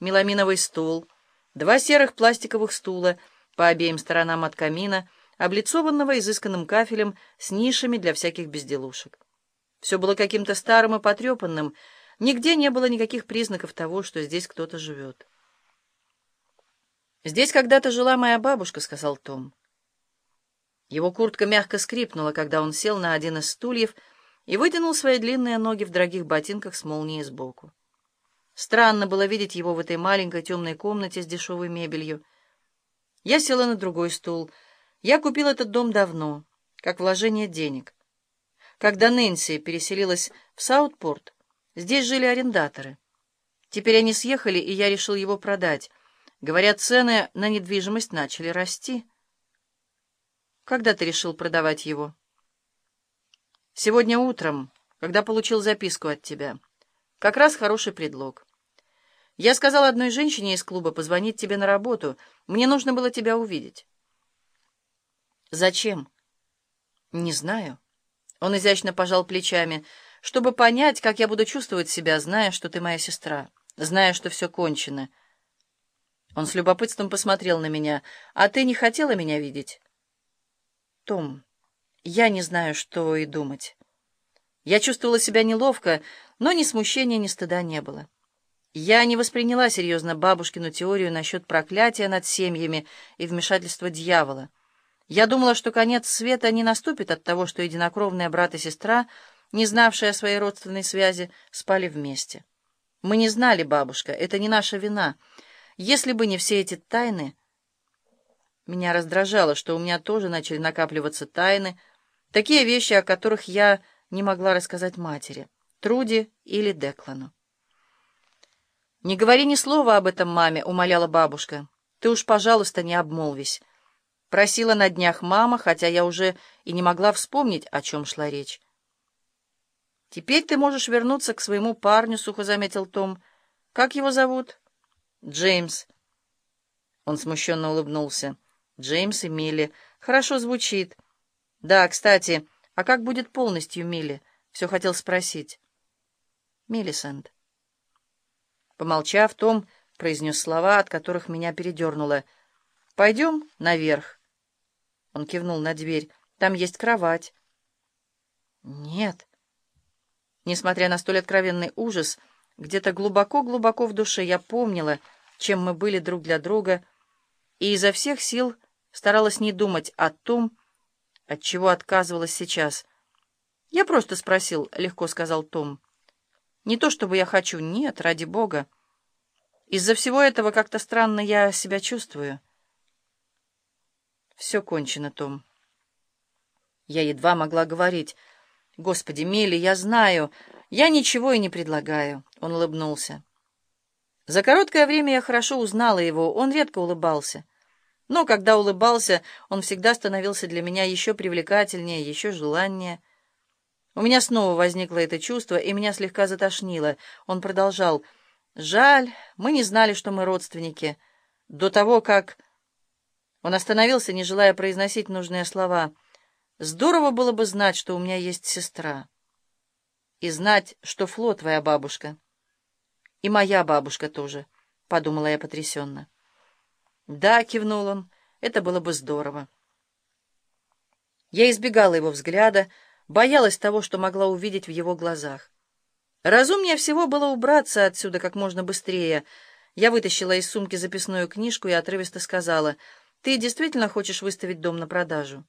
меламиновый стул, два серых пластиковых стула по обеим сторонам от камина, облицованного изысканным кафелем с нишами для всяких безделушек. Все было каким-то старым и потрепанным, нигде не было никаких признаков того, что здесь кто-то живет. «Здесь когда-то жила моя бабушка», — сказал Том. Его куртка мягко скрипнула, когда он сел на один из стульев и вытянул свои длинные ноги в дорогих ботинках с молнией сбоку. Странно было видеть его в этой маленькой темной комнате с дешевой мебелью. Я села на другой стул. Я купил этот дом давно, как вложение денег. Когда Нэнси переселилась в Саутпорт, здесь жили арендаторы. Теперь они съехали, и я решил его продать. Говорят, цены на недвижимость начали расти. Когда ты решил продавать его? Сегодня утром, когда получил записку от тебя. Как раз хороший предлог. Я сказал одной женщине из клуба позвонить тебе на работу. Мне нужно было тебя увидеть. Зачем? Не знаю. Он изящно пожал плечами, чтобы понять, как я буду чувствовать себя, зная, что ты моя сестра, зная, что все кончено. Он с любопытством посмотрел на меня. А ты не хотела меня видеть? Том, я не знаю, что и думать. Я чувствовала себя неловко, но ни смущения, ни стыда не было. Я не восприняла серьезно бабушкину теорию насчет проклятия над семьями и вмешательства дьявола. Я думала, что конец света не наступит от того, что единокровные брат и сестра, не знавшие о своей родственной связи, спали вместе. Мы не знали, бабушка, это не наша вина. Если бы не все эти тайны... Меня раздражало, что у меня тоже начали накапливаться тайны, такие вещи, о которых я не могла рассказать матери, Труди или Деклану. «Не говори ни слова об этом маме», — умоляла бабушка. «Ты уж, пожалуйста, не обмолвись». Просила на днях мама, хотя я уже и не могла вспомнить, о чем шла речь. «Теперь ты можешь вернуться к своему парню», — сухо заметил Том. «Как его зовут?» «Джеймс». Он смущенно улыбнулся. Джеймс и Милли. Хорошо звучит. Да, кстати, а как будет полностью Милли? Все хотел спросить. Миллисент. Помолчав, Том произнес слова, от которых меня передернуло. «Пойдем наверх». Он кивнул на дверь. «Там есть кровать». «Нет». Несмотря на столь откровенный ужас, где-то глубоко-глубоко в душе я помнила, чем мы были друг для друга, и изо всех сил старалась не думать о том, от чего отказывалась сейчас. «Я просто спросил», — легко сказал Том. «Не то чтобы я хочу, нет, ради бога. Из-за всего этого как-то странно я себя чувствую». «Все кончено, Том». Я едва могла говорить. «Господи, Милли, я знаю, я ничего и не предлагаю», — он улыбнулся. За короткое время я хорошо узнала его, он редко улыбался. Но когда улыбался, он всегда становился для меня еще привлекательнее, еще желаннее. У меня снова возникло это чувство, и меня слегка затошнило. Он продолжал. «Жаль, мы не знали, что мы родственники. До того, как...» Он остановился, не желая произносить нужные слова. «Здорово было бы знать, что у меня есть сестра. И знать, что Фло твоя бабушка. И моя бабушка тоже», — подумала я потрясенно. «Да», — кивнул он, — «это было бы здорово». Я избегала его взгляда, боялась того, что могла увидеть в его глазах. Разумнее всего было убраться отсюда как можно быстрее. Я вытащила из сумки записную книжку и отрывисто сказала, «Ты действительно хочешь выставить дом на продажу?»